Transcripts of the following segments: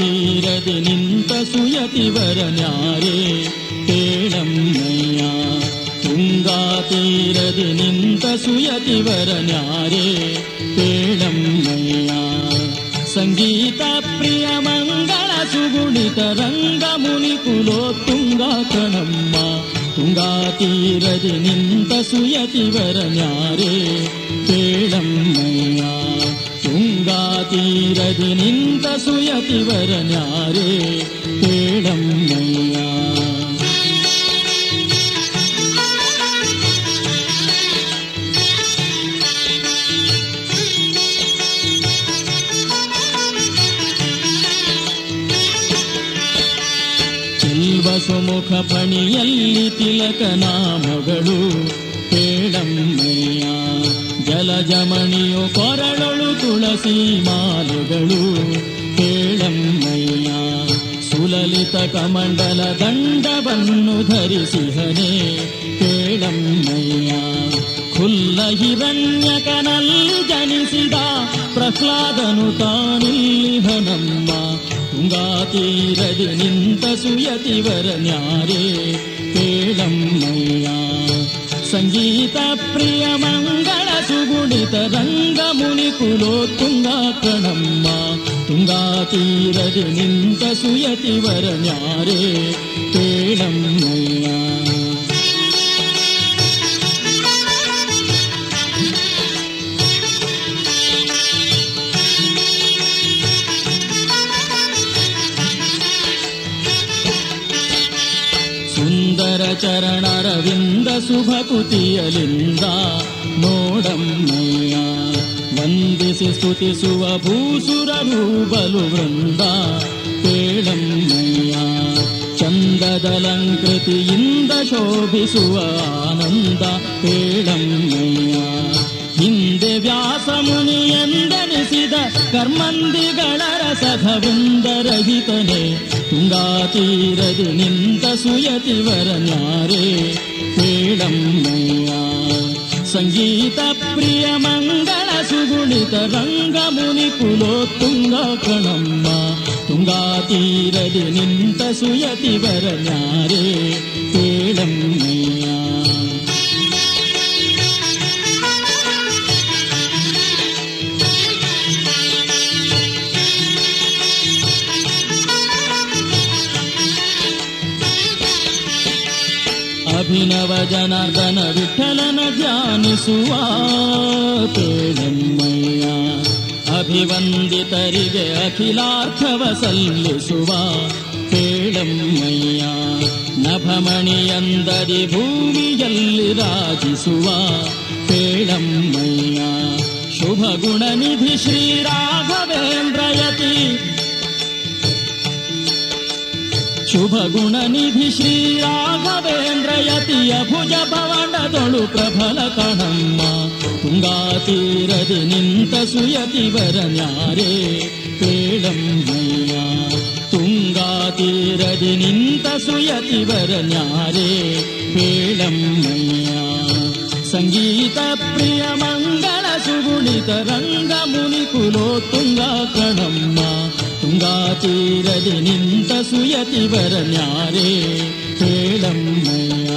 തീരതു നിന്ത സുയതി വരഞ്ഞാരേ കേളം തുങ്കാ തീരതു നിന്ത സുയതി വരഞ്ഞാരേ കേളം നയ്യ സംഗീത പ്രിയ മംഗള സുഗുണിത രംഗമുനി കുലോ തുങ്കാ കണമ്മ തുങ്കാ തീരതു നിന്ത സുയതി വരഞ്ഞാരേ കേളം നയ്യ తీరది నింత సుయతి వరనారే తేళమ్మయ్యా ಸುಮುಖ ಪಣಿಯಲ್ಲಿ ತಿಲಕನ ಮಗಳು ಹೇಳಮ್ಮಯ್ಯ ಜಲಜಮಣಿಯು ಕೊರಳ నసీమాలుగలు కేలమ్మయ్య సులలిత కమండల దండ వన్ను ధరిసిహనే కేలమ్మయ్య కుల్లగివన్నకనల్లు జనసిదా ప్రసాదను తానిల్లివనమ్మ దూంగా తీరడి నింట సుయతివర న్యారే కేలమ్మయ్య సంగీత ప్రియ మంగళ సుగుణిత రంగముని కులోతుంగా కణమ్మ తుంగా తీరది నింత సుయతి వరణ్యారే తేళమ్మయ్యా ಚರಣರವಿಂದ ಶುಭ ಕುತಿಯಲಿಂದ ನೋಡಮ್ಮಯ್ಯ ವಂದಿಸಿ ಸ್ತುತಿಸುವ ಭೂಸುರರು ಬಲು ವೃಂದ ಕೇಳಮ್ಮಯ್ಯ ಚಂದದಲಂಕೃತಿಯಿಂದ ಶೋಭಿಸುವ ಆನಂದ ಕೇಳಮ್ಮಯ್ಯ ಹಿಂದೆ ವ್ಯಾಸ ಮುನಿಯೆಂದನಿಸಿದ ಕರ್ಮಂದಿಗಳ ರಸಭವೃಂದರಹಿತನೇ ീരതു നിന്ദയതി വരഞ്ഞാറേ പീഡമ്മയ സംഗീത പ്രിയ മംഗള സുഗുണിത രംഗമുനി കുലോത്തുങ്കണമ്മ തുങ്കാതീരതു നിന്ദയതി വരഞ്ഞാറേ പീഡമ്മയ ಅಭಿನವ ಜನಾರ್ದನ ವಿಠಲನ ಜಾನಿಸುವ ತೇಳಮ್ಮಯ್ಯ ಅಭಿವಂದಿತರಿಗೆ ಅಖಿಲಾರ್ಥವ ಸಲ್ಲಿಸುವ ತೇಳಮ್ಮಯ್ಯ ನಭಮಣಿಯಂದರಿ ಭೂಮಿಯಲ್ಲಿ ರಾಜಿಸುವ ತೇಳಮ್ಮಯ್ಯ ಶುಭ ಗುಣನಿಧಿ ಶ್ರೀರಾಘವ शुभगुणनिधि श्रीराघवेन्द्रयति य भुजभवनदळुप्रभलकणं मा तुङ्गातीरदिनिन्त सुयति वर नारे पेळं मया तुङ्गातीरदिनिन्त सुयति वर नारे पेळं मया सङ्गीतप्रियमङ्गल सुगुणितरङ्गमुनिकुलोत्तुङ्गकणम् ಗಂಗಾ ತೀರದಿ ನಿಂತ ಸುಯತಿ ಬರನ್ಯಾರೇ ಕೇಳಮ್ಮಯ್ಯ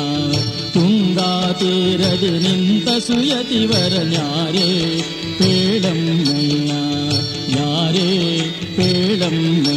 ತುಂಗಾ ತೀರದಿ ನಿಂತ ಸುಯತಿ ಬರನ್ಯಾರೇ പേളമ്മയ്യ യാരേ പേളമ്മ